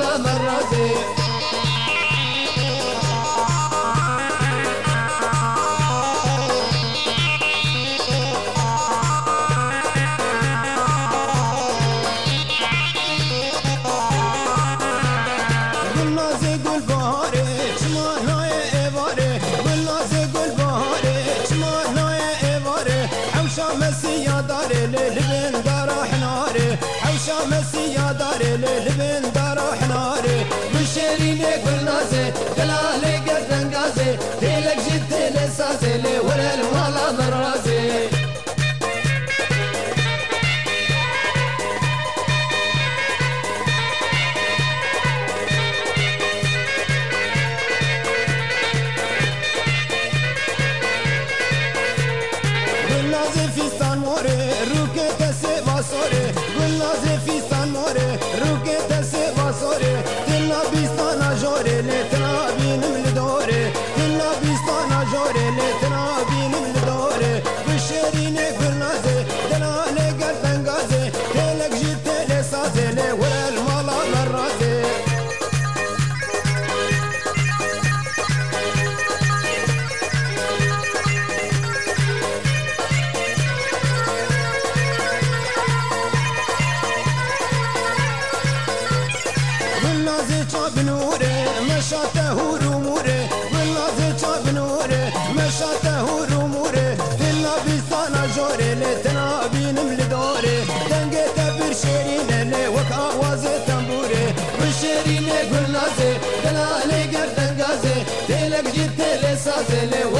ورا المالا مرازي گلنازه گل بهاره چما دارا حناره بشرین گلنازه دلاله گردن گازه تیلک جد تیل سازه لور المالا مرازه گلنازه فیستان موره Then I'll be والنازي شاب نوره مشاته رموره والنازي شاب نوره مشاته رموره دلنا بيستانا جوري لتنا بينم لدوري دنگه تبر شيرين اللي وك آواز تنبوري والشيرين والنازي دلالي گردن غازي تلك جيت لسازي لور الماء